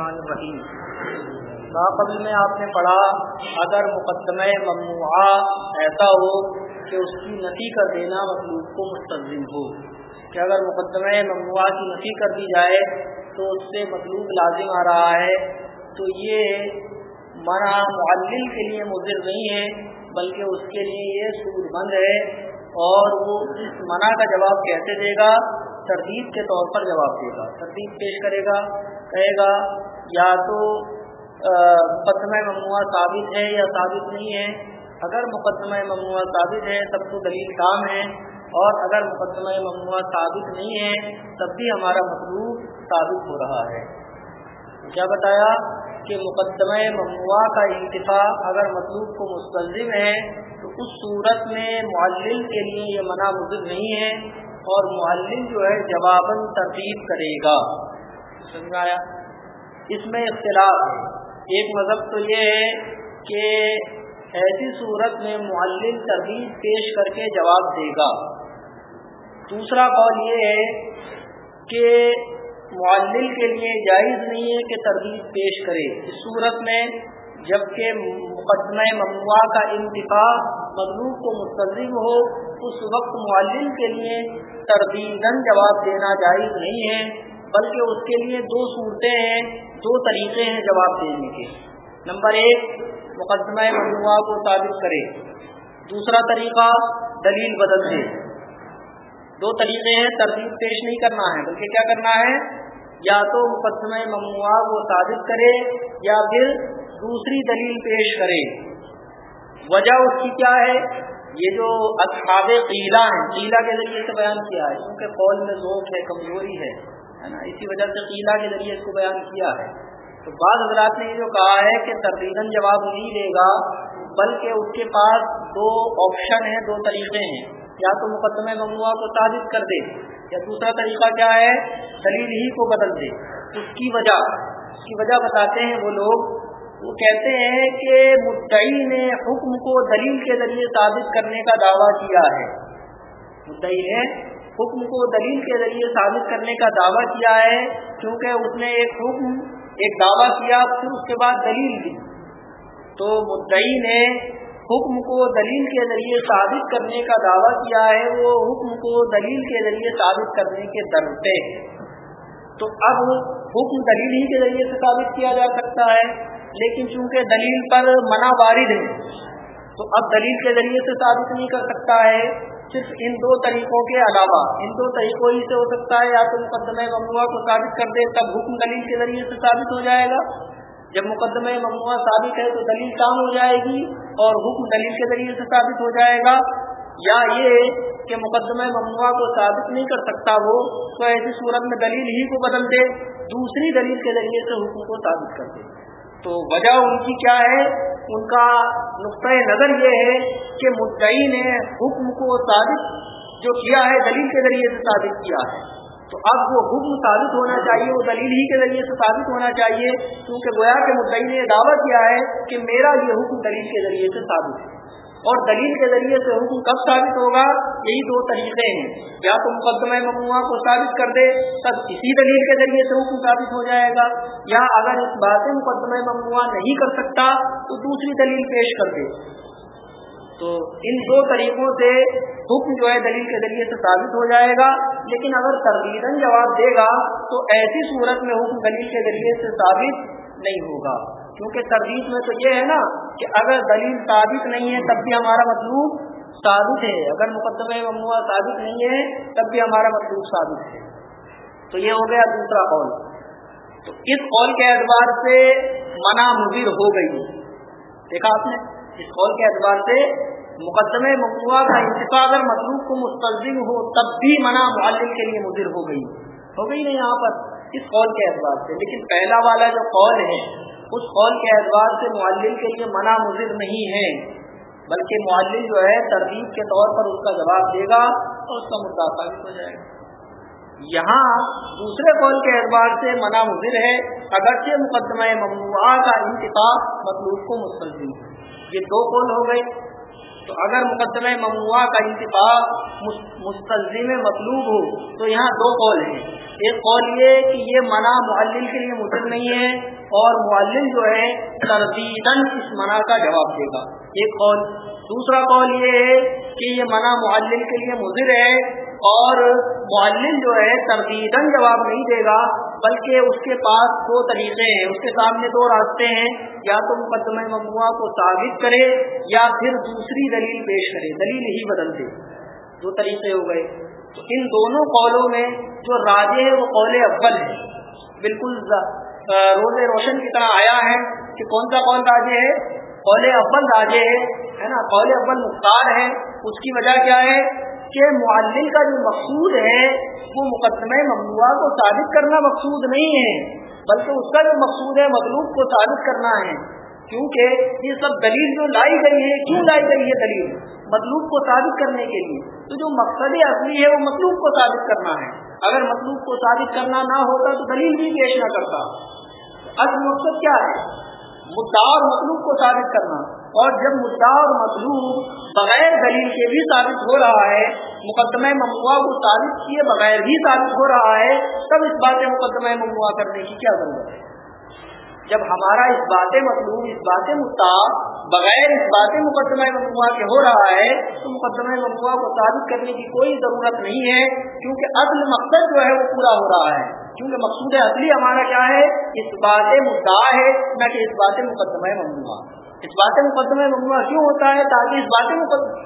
الرحیم۔ قبل میں آپ نے پڑھا، اگر مقدمہ ممنوعہ ایسا ہو کہ اس کی نفی کر دینا مطلوب کو مستظم ہو، کہ اگر مقدمہ ممنوعہ کی نفی کر دی جائے تو اس سے مطلوب لازم آ رہا ہے۔ تو یہ منع معلل کے لیے مضر نہیں ہے، بلکہ اس کے لیے یہ سود مند ہے۔ اور وہ اس منع کا جواب کیسے دے گا؟ ترتیب کے طور پر جواب دے گا۔ ترتیب پیش کرے گا۔ کہے گا، یا تو مقدمہ ممنوعہ ثابت ہے یا ثابت نہیں ہے۔ اگر مقدمہ ممنوعہ ثابت ہے، تب تو دلیل کام ہے۔ اور اگر مقدمہ ممنوعہ ثابت نہیں ہے، تب بھی ہمارا مطلوب ثابت ہو رہا ہے۔ کیا بتایا کہ مقدمہ ممنوعہ کا انتفاع اگر مطلوب کو مستلزم ہے، تو اس صورت میں معلل کے لیے یہ منع مضر نہیں ہے۔ اور معلم جو ہے، جواباً ترتیب کرے گا۔ سمجھایا اس میں اختلاف ہے۔ ایک مذہب تو یہ ہے کہ ایسی صورت میں معلم ترتیب پیش کر کے جواب دے گا۔ دوسرا قول یہ ہے کہ معلل کے لیے جائز نہیں ہے کہ ترتیب پیش کرے۔ اس صورت میں جبکہ مقدمہ ممنوع کا انتفاع مطلوب کو مستظم ہو، اس وقت معلم کے لیے تردیدن جواب دینا جائز نہیں ہے۔ بلکہ اس کے لیے دو صورتیں ہیں، دو طریقے ہیں جواب دینے کے۔ نمبر ایک، مقدمہ ممنوع کو ثابت کرے۔ دوسرا طریقہ، دلیل بدل دے۔ دو طریقے ہیں، ترتیب پیش نہیں کرنا ہے، بلکہ کیا کرنا ہے؟ یا تو مقدمہ ممنوع کو ثابت کرے یا پھر دوسری دلیل پیش کرے۔ وجہ اس کی کیا ہے؟ یہ جو اصحاب قیلا ہیں قیلا کے ذریعے سے بیان کیا ہے، کیونکہ قول میں ذوق ہے، کمزوری ہے۔ نا؟ اسی وجہ سے قیلا کے ذریعے اس کو بیان کیا ہے۔ تو بعض حضرات نے یہ جو کہا ہے کہ تردیدن جواب نہیں دے گا، بلکہ اس کے پاس دو آپشن ہیں، دو طریقے ہیں۔ یا تو مقدمہ ممنوع کو ثابت کر دے، یا دوسرا طریقہ کیا ہے، دلیل ہی کو بدل دے۔ اس کی وجہ، اس کی وجہ بتاتے ہیں وہ لوگ۔ وہ کہتے ہیں کہ مدعی نے حکم کو دلیل کے ذریعے ثابت کرنے کا دعویٰ کیا ہے۔ مدعی نے حکم کو دلیل کے ذریعے ثابت کرنے کا دعویٰ کیا ہے کیونکہ اس نے ایک حکم، ایک دعویٰ کیا، پھر اس کے بعد دلیل دی۔ تو مدعی نے حکم کو دلیل کے ذریعے ثابت کرنے کا دعویٰ کیا ہے، وہ حکم کو دلیل کے ذریعے ثابت کرنے کے درتے تو اب حکم دلیل ہی کے ذریعے سے ثابت کیا جا سکتا ہے، لیکن چونکہ دلیل پر منع وارد ہے، تو اب دلیل کے ذریعے سے ثابت نہیں کر سکتا ہے۔ صرف ان دو طریقوں کے علاوہ، ان دو طریقوں ہی سے ہو سکتا ہے، یا تو مقدمہ ممنوع کو ثابت کر دے، تب حکم دلیل کے ذریعے سے ثابت ہو جائے گا۔ جب مقدمہ ممنوع ثابت ہے تو دلیل کام ہو جائے گی؟ اور حکم دلیل کے ذریعے سے ثابت ہو جائے گا۔ یا یہ کہ مقدمہ ممنوع کو ثابت نہیں کر سکتا وہ، تو ایسی صورت میں دلیل ہی کو بدل دے، دوسری دلیل کے ذریعے سے حکم کو ثابت کر دے۔ تو وجہ ان کی کیا ہے؟ ان کا نقطۂ نظر یہ ہے کہ مدعی نے حکم کو ثابت جو کیا ہے، دلیل کے ذریعے سے ثابت کیا ہے۔ تو اب وہ حکم ثابت ہونا چاہیے، وہ دلیل ہی کے ذریعے سے ثابت ہونا چاہیے، کیونکہ گویا کہ مدعی نے یہ دعویٰ کیا ہے کہ میرا یہ حکم دلیل کے ذریعے سے ثابت ہے۔ اور دلیل کے ذریعے سے حکم کب ثابت ہوگا، یہی دو طریقے ہیں۔ یا تو مقدمہ ممنوع کو ثابت کر دے، تب اسی دلیل کے ذریعے سے حکم ثابت ہو جائے گا۔ یا اگر اس بات مقدمہ ممنوع نہیں کر سکتا، تو دوسری دلیل پیش کر دے۔ تو ان دو طریقوں سے حکم جو ہے دلیل کے ذریعے سے ثابت ہو جائے گا۔ لیکن اگر تردیدن جواب دے گا، تو ایسی صورت میں حکم دلیل کے ذریعے سے ثابت نہیں ہوگا۔ کیونکہ تردید میں تو یہ ہے نا کہ اگر دلیل ثابت نہیں ہے تب بھی ہمارا مطلوب ثابت ہے۔ اگر مقدمہ ممنوع ثابت نہیں ہے تب بھی ہمارا مطلوب ثابت ہے۔ تو یہ ہو گیا دوسرا قول۔ تو اس قول کے اعتبار سے منع مضر ہو گئی۔ دیکھا آپ نے؟ اس قول کے اعتبار سے مقدمہ ممنوع کا انتفاع اگر مطلوب کو مستلزم ہو تب بھی منع معلم کے لیے مضر ہو گئی۔ ہو گئی نا یہاں پر؟ اس قول کے اعتبار سے۔ لیکن پہلا والا جو قول ہے اس قول کے اعتبار سے معلم کے لیے منع مضر نہیں ہے، بلکہ معلم جو ہے ترغیب کے طور پر اس کا جواب دے گا اور اس کا مدافع ہو جائے گا۔ یہاں دوسرے قول کے اعتبار سے منع مضر ہے، اگرچہ مقدمہ ممنوعہ کا انتخاب مطلوب کو مستلزم ہے۔ یہ دو قول ہو گئے۔ تو اگر مقدمہ مموعہ کا انتفاق مستلزم مطلوب ہو، تو یہاں دو قول ہیں۔ ایک قول یہ کہ یہ منع معلم کے لیے مدر نہیں ہے، اور معلم جو ہے تردیدن اس منع کا جواب دے گا۔ ایک قول، دوسرا قول یہ ہے کہ یہ منع معلم کے لیے مضر ہے، اور معلم جو ہے تردیدن جواب نہیں دے گا۔ بلکہ اس کے پاس دو طریقے ہیں۔ اس کے سامنے دو راستے ہیں۔ یا تو مقدمہ مموعہ کو ثابت کرے یا پھر دوسری دلیل پیش کرے۔ دلیل ہی بدل دے دو طریقے ہو گئے۔ تو ان دونوں قولوں میں جو راجے ہے وہ قول اول ہے بالکل روز روشن کی طرح آیا ہے کہ کون سا قول راجے ہے؟ قول اول راجے ہے نا؟ قول اول مختار ہے۔ اس کی وجہ کیا ہے؟ کہ معلم کا جو مقصود ہے، وہ مقدمہ ممنوع کو ثابت کرنا مقصود نہیں ہے، بلکہ اس کا جو مقصود ہے، مطلوب کو ثابت کرنا ہے۔ کیونکہ یہ سب دلیل جو لائی گئی ہے، کیوں لائی گئی ہے دلیل؟ مطلوب کو ثابت کرنے کے لیے۔ تو جو مقصد اصلی ہے، وہ مطلوب کو ثابت کرنا ہے۔ اگر مطلوب کو ثابت کرنا نہ ہوتا، تو دلیل بھی پیش نہ کرتا۔ اصل مقصد کیا ہے؟ مدعا اور مطلوب کو ثابت کرنا۔ اور جب مدعا اور مطلوب بغیر دلیل کے بھی ثابت ہو رہا ہے، مقدمہ ممنوع کو ثابت کیے بغیر بھی ثابت ہو رہا ہے، تب اس بات مقدمہ ممنوع کرنے کی کیا ضرورت ہے؟ جب ہمارا اس بات مطلوب، اس بات مدعا بغیر اس بات مقدمہ ممنوع کے ہو رہا ہے، تو مقدمہ ممنوع کو ثابت کرنے کی کوئی ضرورت نہیں ہے، کیونکہ اصل مقصد جو ہے وہ پورا ہو رہا ہے۔ کیونکہ مقصود اصلی ہمارا کیا ہے؟ اس بات مدعا ہے، نہ کہ اس بات مقدمہ ممنوع اس بات مقدمہ ممنوع کیوں ہوتا ہے؟ تاکہ اس بات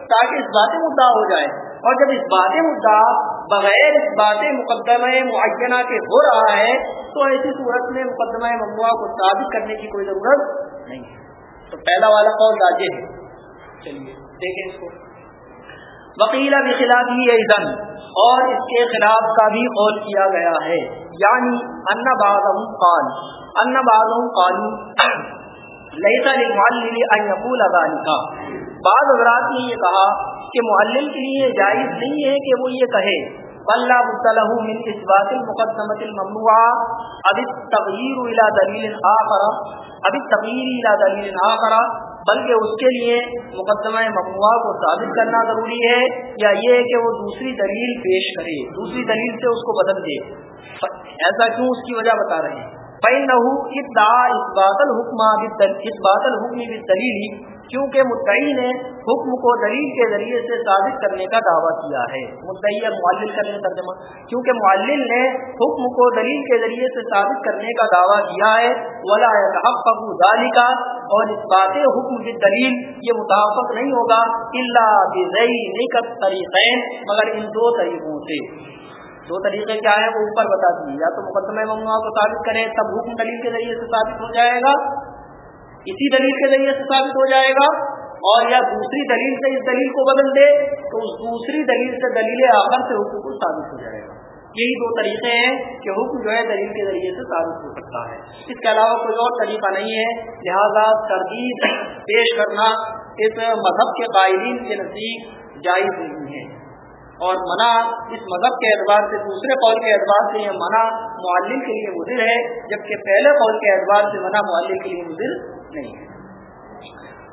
تاکہ اس بات مدعا ہو جائے۔ اور جب اس بات مدعا بغیر اس بات مقدمہ معینہ کے ہو رہا ہے، تو ایسی صورت میں مقدمہ ممنوع کو ثابت کرنے کی کوئی ضرورت نہیں ہے۔ تو پہلا والا قول راجے ہے۔ چلیے، دیکھیں اس کو۔ وکیلا کے خلاف ہی ایزن، اور اس کے خلاف کا بھی قول کیا گیا ہے۔ یعنی ان باغ قال، ان باغ قالو۔ لئیتا لمعلم ان یقول بعض حضرات نے یہ کہا کہ معلم کے لیے جائز نہیں ہے کہ وہ یہ کہے۔ اللہ مطلح من اثبات المقدمۃ الممنوعہ اب التغیر الى دلیل آخر۔ اب التغیر الى دلیل آخر۔ بلکہ اس کے لیے مقدمہ ممنوع کو ثابت کرنا ضروری ہے۔ یا یہ ہے کہ وہ دوسری دلیل پیش کرے۔ دوسری دلیل سے اس کو بدل دے۔ ایسا کیوں اس کی وجہ بتا رہے ہیں؟ دلیل کیونکہ مدعی نے حکم کو دلیل کے ذریعے سے ثابت کرنے کا دعویٰ کیا ہے۔ مدعی معلل کرنے ترجمہ، کیونکہ معلل نے حکم کو دلیل کے ذریعے سے ثابت کرنے کا دعویٰ کیا ہے۔ ولا ذالی کا اور اس بات حکم کی دلیل یہ متافق نہیں ہوگا اللہ نہیں طریقے مگر ان دو طریقوں سے۔ دو طریقے کیا ہیں وہ اوپر بتا دیے یا تو مقدمہ ممنوع کو ثابت کریں، تب حکم دلیل کے ذریعے سے ثابت ہو جائے گا، اسی دلیل کے ذریعے سے ثابت ہو جائے گا، اور یا دوسری دلیل سے اس دلیل کو بدل دے، تو اس دوسری دلیل سے دلیل آخر سے حکم کو ثابت ہو جائے گا۔ یہی دو طریقے ہیں کہ حکم جو ہے دلیل کے ذریعے سے ثابت ہو سکتا ہے۔ اس کے علاوہ کوئی اور طریقہ نہیں ہے۔ لہذا تردید پیش کرنا اس مذہب کے قائدین کے نزدیک جائز نہیں ہے۔ اور منع اس مذہب کے اعتبار سے دوسرے قول کے اعتبار سے یہ منع معلم کے لیے مضر ہے، جبکہ پہلے قول کے اعتبار سے منع معلم کے لیے مضر نہیں ہے۔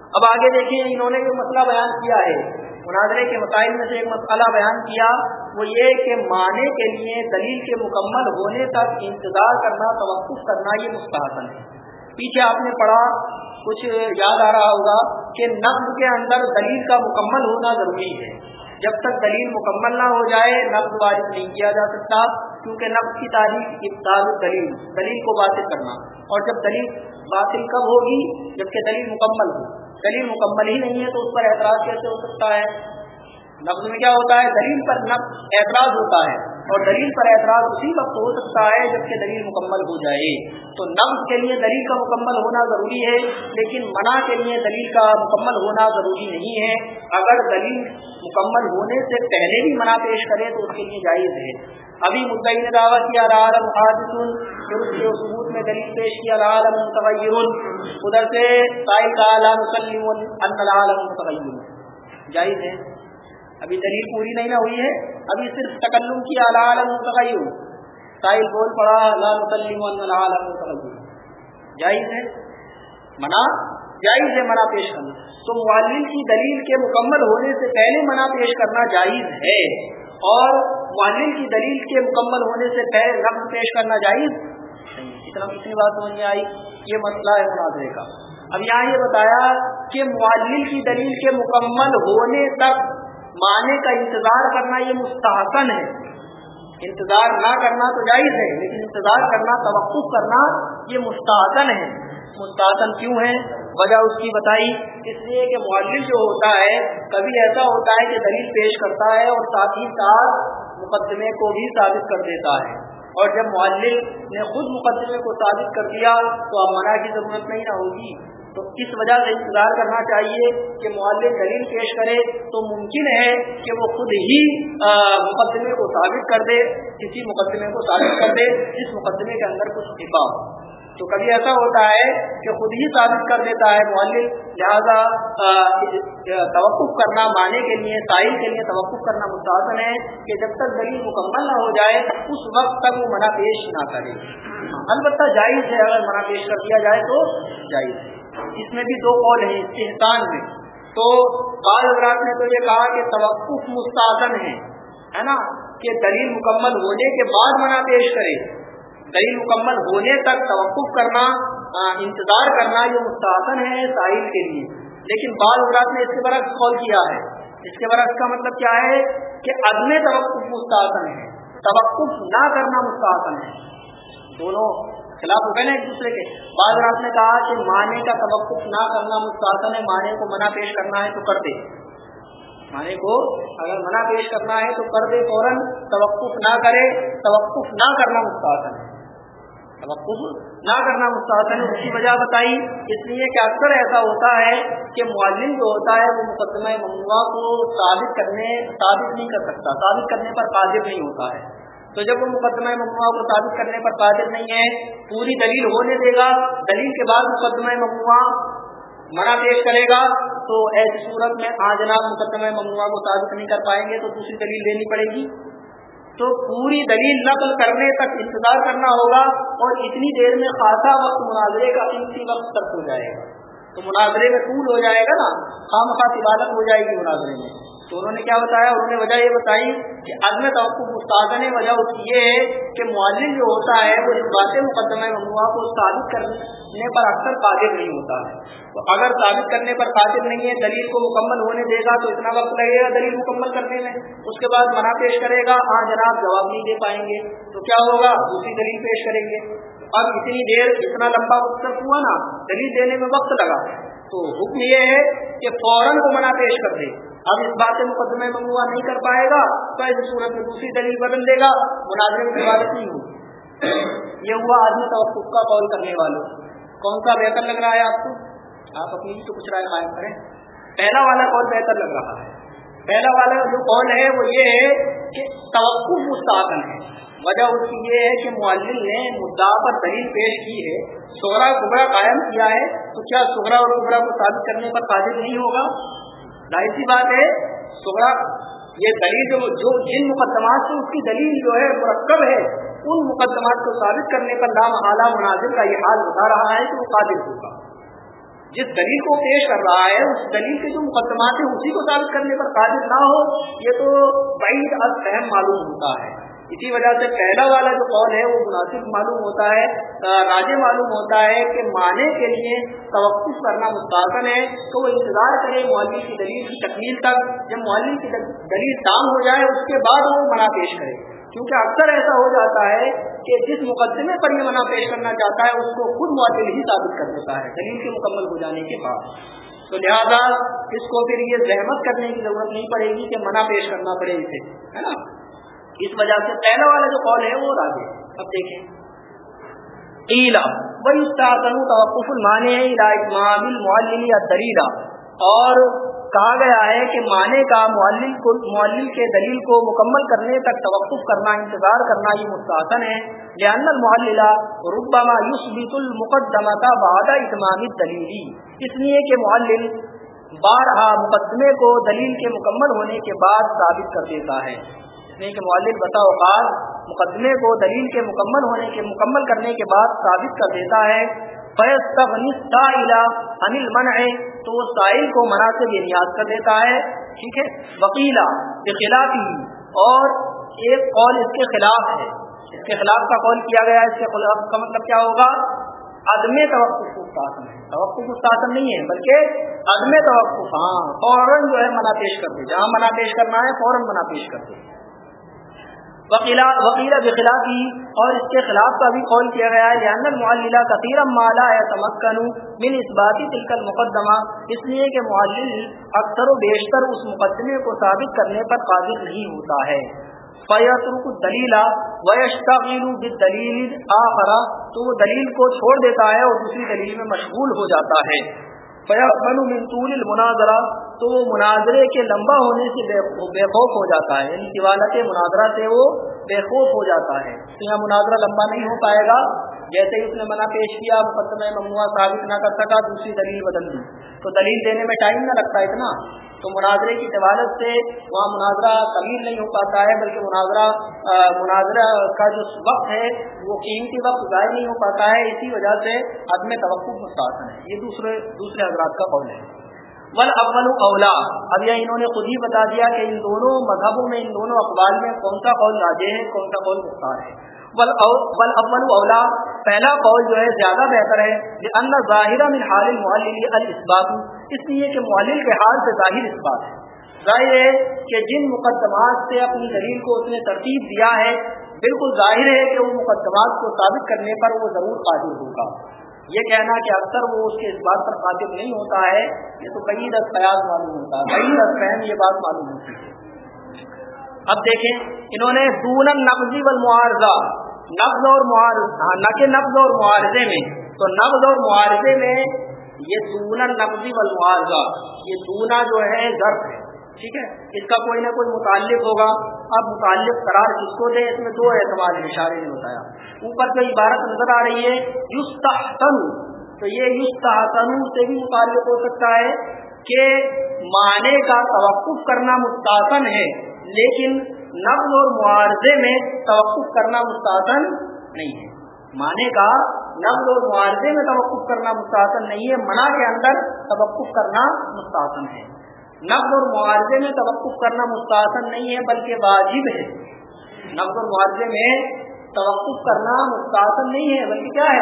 اب آگے دیکھیں، انہوں نے جو مسئلہ بیان کیا ہے۔ مناظرے کے مسائل میں سے ایک مسئلہ بیان کیا، وہ یہ کہ معنی کے لیے دلیل کے مکمل ہونے تک انتظار کرنا، توقف کرنا یہ مستحسن ہے۔ پیچھے آپ نے پڑھا، کچھ یاد آ رہا ہوگا کہ نقد کے اندر دلیل کا مکمل ہونا ضروری ہے۔ جب تک دلیل مکمل نہ ہو جائے، نقد وارث نہیں کیا جا سکتا، کیونکہ نقد کی تاریخ ابتال دلیل دلیل کو باطل کرنا۔ اور جب دلیل باطل کب ہوگی؟ جبکہ دلیل مکمل ہو۔ دلیل مکمل ہی نہیں ہے تو اس پر اعتراض کیسے ہو سکتا ہے؟ نقد میں کیا ہوتا ہے؟ دلیل پر نقد اعتراض ہوتا ہے۔ اور دلیل پر اعتراض اسی وقت ہو سکتا ہے جبکہ دلیل مکمل ہو جائے۔ تو نقد کے لیے دلیل کا مکمل ہونا ضروری ہے، لیکن منع کے لیے دلیل کا مکمل ہونا ضروری نہیں ہے۔ اگر دلیل مکمل ہونے سے پہلے بھی منع پیش کرے تو اس کے لیے جائز ہے۔ ابھی مدعی نے دعویٰ کیا عالم حادث، پھر اس کے ثبوت میں دلیل پیش کیا عالم متغیر۔ ادھر سے سائل کا مسلم ان متغیر۔ جائز ہے۔ ابھی دلیل پوری نہیں نہ ہوئی ہے۔ ابھی صرف تکلم کی العالم سائل بول پڑا، لا مسلم جائز ہے؟ منع؟ جائز ہے منع پیش کرنا۔ تو معلل کی دلیل کے مکمل ہونے سے پہلے منع پیش کرنا جائز ہے۔ اور معلل کی دلیل کے مکمل ہونے سے پہلے رقم پیش کرنا جائز اتنا اتنی بات سمجھ میں آئی؟ یہ مسئلہ ہے مناظرے کا۔ اب یہاں یہ بتایا کہ معلل کی دلیل کے مکمل ہونے تک معنی کا انتظار کرنا یہ مستحسن ہے۔ انتظار نہ کرنا تو جائز ہے، لیکن انتظار کرنا، توقف کرنا یہ مستحسن ہے۔ مستحسن کیوں ہے؟ وجہ اس کی بتائی، اس لیے کہ معلل جو ہوتا ہے، کبھی ایسا ہوتا ہے کہ دلیل پیش کرتا ہے اور ساتھ ہی ساتھ مقدمے کو بھی ثابت کر دیتا ہے۔ اور جب معلل نے خود مقدمے کو ثابت کر دیا تو اب منع کی ضرورت نہیں نہ ہوگی۔ تو اس وجہ سے انتظار کرنا چاہیے کہ معلم دلیل پیش کرے تو ممکن ہے کہ وہ خود ہی مقدمے کو ثابت کر دے، کسی مقدمے کو ثابت کر دے جس مقدمے کے اندر کچھ دفاع تو کبھی ایسا ہوتا ہے کہ خود ہی ثابت کر دیتا ہے معلم لہذا توقف کرنا مانے کے لیے ساحل کے لیے توقف کرنا مستحسن ہے کہ جب تک دلیل مکمل نہ ہو جائے، اس وقت تک وہ منع پیش نہ کرے۔ ہاں، البتہ جائز ہے اگر منع پیش کر دیا جائے تو جائز ہے۔ اس میں بھی دو قول ہیں، استحسان میں۔ تو بعض حضرات نے تو یہ کہا کہ توقف مستحسن ہے ہے نا؟ کہ دلیل مکمل ہونے کے بعد منع پیش کرے۔ دلیل مکمل ہونے تک توقف کرنا انتظار کرنا یہ مستحسن ہے ساحل کے لیے۔ لیکن بعض حضرات نے اس کے برعکس قول کیا ہے۔ اس کے برعکس کا مطلب کیا ہے؟ کہ عدم توقف مستحسن ہے۔ توقف نہ کرنا مستحسن ہے۔ دونوں خلاف ہو گئے نا ایک دوسرے کے۔ بعض حضرات نے کہا کہ معنی کا توقف نہ کرنا مستحسن ہے معنی کو منع پیش کرنا ہے تو کر دے۔ معنی کو اگر منع پیش کرنا ہے تو کر دے فوراً، توقف نہ کرے، توقف نہ کرنا مستحسن ہے۔ توقف نہ کرنا مستحسن ہے۔ اس کی وجہ بتائی۔ اس لیے کہ اکثر ایسا ہوتا ہے کہ معلم جو ہوتا ہے، وہ مقدمہ ممنوع کو ثابت کرنے، ثابت نہیں کر سکتا۔ ثابت کرنے پر قادر نہیں ہوتا ہے۔ تو جب وہ مقدمہ ممنوع کو ثابت کرنے پر قادر نہیں ہے، پوری دلیل ہونے دے گا۔ دلیل کے بعد مقدمہ ممنوع منع پیش کرے گا۔ تو ایسی صورت میں آج جناب مقدمہ ممنوع کو ثابت نہیں کر پائیں گے تو دوسری دلیل دینی پڑے گی۔ تو پوری دلیل نقل کرنے تک انتظار کرنا ہوگا اور اتنی دیر میں خاصا وقت مناظرے کا قیمتی وقت تک ہو جائے گا۔ تو مناظرے میں طول ہو جائے گا نا خام خاص عبادت ہو جائے گی مناظرے میں۔ تو انہوں نے کیا بتایا؟ انہوں نے وجہ یہ بتائی کہ عدم توقف استاد نے وجہ اس یہ ہے کہ معلم جو ہوتا ہے، وہ اس بات مقدمہ ممنوع کو ثابت کرنے پر اکثر قادر نہیں ہوتا ہے۔ تو اگر ثابت کرنے پر قادر نہیں ہے، دلیل کو مکمل ہونے دے گا تو اتنا وقت لگے گا دلیل مکمل کرنے میں۔ اس کے بعد منع پیش کرے گا ہاں جناب، جواب نہیں دے پائیں گے۔ تو کیا ہوگا؟ دوسری دلیل پیش کریں گے۔ اب اتنی دیر، اتنا لمبا وقت ہوا نا، دلیل دینے میں وقت لگا۔ تو حکم یہ ہے کہ فوراً کو منع پیش کر دے۔ اب اس بات سے مقدمہ ممنوع نہیں کر پائے گا تو ایسی صورت میں دوسری دلیل بدل دے گا مناظر کی عبادت نہیں ہوگی۔ یہ ہوا آدمی توقف کا قول کرنے والے کون سا بہتر لگ رہا ہے آپ کو؟ آپ اپنی تو کچھ رائے قائم کریں۔ پہلا والا قول بہتر لگ رہا ہے۔ پہلا والا جو قول ہے وہ یہ ہے کہ توقف مستعقل ہے۔ وجہ اس کی یہ ہے کہ معلم نے مدعا پر دلیل پیش کی ہے۔ سہرا کبرا قائم کیا ہے تو کیا سہرا اور کبرا کو ثابت کرنے پر قادر نہیں ہوگا؟ ظاہر سی بات ہے، سہرا، یہ دلیل جو جو جن مقدمات سے اس کی دلیل جو ہے، مرکب ہے، ان مقدمات کو ثابت کرنے پر نام اعلیٰ مناظر کا یہ حال بتا رہا ہے کہ وہ قابل ہوگا۔ جس دلیل کو پیش کر رہا ہے، اس دلیل کے جو مقدمات ہیں، اسی کو ثابت کرنے پر قابل نہ ہو، یہ تو بعید از اہم معلوم ہوتا ہے۔ اسی وجہ سے پہلا والا جو قول ہے وہ مناسب معلوم ہوتا ہے راج معلوم ہوتا ہے کہ معنی کے لیے توقف کرنا مستحسن ہے، تو وہ انتظار کرے معلم کی دلیل کی تکمیل تک، جب معلم کی دلیل تام ہو جائے، اس کے بعد وہ منع پیش کرے۔ کیونکہ اکثر ایسا ہو جاتا ہے کہ جس مقدمے پر یہ منع پیش کرنا چاہتا ہے، اس کو خود معدل ہی ثابت کر دیتا ہے، دلیل کے مکمل ہو جانے کے بعد۔ تو لہٰذا اس کو پھر یہ زحمت کرنے کی ضرورت نہیں پڑے گی کہ منع پیش کرنا پڑے اسے، ہے نا؟ اس وجہ سے پہلا والا جو قول ہے وہ راجے اب دیکھیں۔ وہی توقف المانے معلم یا اور کہا گیا ہے کہ معنی کا معلم کو معلم کے دلیل کو مکمل کرنے تک توقف کرنا، انتظار کرنا یہ مستحسن ہے۔ لأن المعللہ ربما يثبت المقدمہ کا بعد اتمام دلیلی اس لیے کہ معلم بارہا مقدمے کو دلیل کے مکمل ہونے کے بعد ثابت کر دیتا ہے۔ کہ معلم بتا اوقات مقدمے کو دلیل کے مکمل ہونے کے مکمل کرنے کے بعد ثابت کر دیتا ہے انل من ہے تو وہ سائل کو منع سے بے نیاز کر دیتا ہے، ٹھیک ہے؟ وکیلا کے خلاف اور ایک قول اس کے خلاف ہے۔ اس کے خلاف کا قول کیا گیا، اس کے خلاف کا مطلب کیا ہوگا؟ عدم توقف مستحسن ہے۔ توقف مستحسن نہیں ہے، بلکہ عدم توقف ہاں فوراً جو ہے منع پیش کر دے۔ جہاں منع پیش کرنا ہے، فوراً منع پیش کر دے۔ وکیلا وکیلا بخلاف ہی اور اس کے خلاف کا بھی قول کیا گیا ہے لہن معللہ کثیر مالا یا تمکن من اس باتی تلکل مقدمہ اس لیے کہ معلل اکثر و بیشتر اس مقدمے کو ثابت کرنے پر قابل نہیں ہوتا ہے۔ فیترک دلیلا ویشتغل بالدلیل آخرا تو وہ دلیل کو چھوڑ دیتا ہے اور دوسری دلیل میں مشغول ہو جاتا ہے۔ فیقبل من طول المناظرہ تو وہ مناظرے کے لمبا ہونے سے بے خوف ہو جاتا ہے۔ یعنی دیوالت مناظرہ سے وہ بے خوف ہو جاتا ہے۔ تو یہاں مناظرہ لمبا نہیں ہو پائے گا۔ جیسے اس نے منع پیش کیا، مقدمہ ممنوع ثابت نہ کر سکا، دوسری دلیل بدل دی۔ تو دلیل دینے میں ٹائم نہ لگتا اتنا۔ تو مناظرے کی طوالت سے وہاں مناظرہ طویل نہیں ہو پاتا ہے، بلکہ مناظرہ مناظرہ کا جو وقت ہے، وہ قیمتی وقت ضائع نہیں ہو پاتا ہے۔ اسی وجہ سے عدم توقع مستحسن ہے۔ یہ دوسرے دوسرے حضرات کا قول ہے۔ ول اول اولا اب یہ انہوں نے خود ہی بتا دیا کہ ان دونوں مذہبوں میں، ان دونوں اقبال میں کون سا قول راجے ہے، کون سا قول مختار ہے۔ بل اول اولا. پہلا قول جو ہے زیادہ بہتر ہے کہ ان ظاہر من حال المعلل الاسبات اس لیے کہ معلل کے حال سے ظاہر اس بات ہے. ظاہر ہے کہ جن مقدمات سے اپنی دلیل کو اس نے ترتیب دیا ہے، بالکل ظاہر ہے کہ وہ مقدمات کو ثابت کرنے پر وہ ضرور قادر ہوگا۔ یہ کہنا کہ اکثر وہ اس کے اس بات پر قادر نہیں ہوتا ہے، یہ تو کئی دس قیاض معلوم ہوتا ہے۔ کئی دس فہم یہ بات معلوم ہوتی ہے۔ اب دیکھیں، انہوں نے دون نقضی و معارضہ اور معارض ہاں، نہ کہ اور معارضے میں۔ تو نقض اور معارضے میں یہ دونا نقدی والمعارضہ، یہ دونا جو ہے ضرب ہے۔ ٹھیک ہے؟ اس کا کوئی نہ کوئی متعلق ہوگا۔ اب متعلق قرار کس کو دے؟ اس میں دو اعتماد اشارے نے بتایا۔ اوپر جو عبارت نظر آ رہی ہے، یستحسن۔ تو یہ یستحسن سے بھی متعلق ہو سکتا ہے کہ معنی کا توقف کرنا مستحسن ہے، لیکن نقل اور معارضے میں توقف کرنا مستحسن نہیں ہے۔ معنی کا نقل اور معارضے میں توقف کرنا مستحسن نہیں ہے، منع کے اندر توقف کرنا مستحسن ہے۔ نقل اور معارضے میں توقف کرنا مستحسن نہیں ہے، بلکہ واجب ہے۔ نقل اور معارضے میں توقف کرنا مستحسن نہیں ہے، بلکہ کیا ہے؟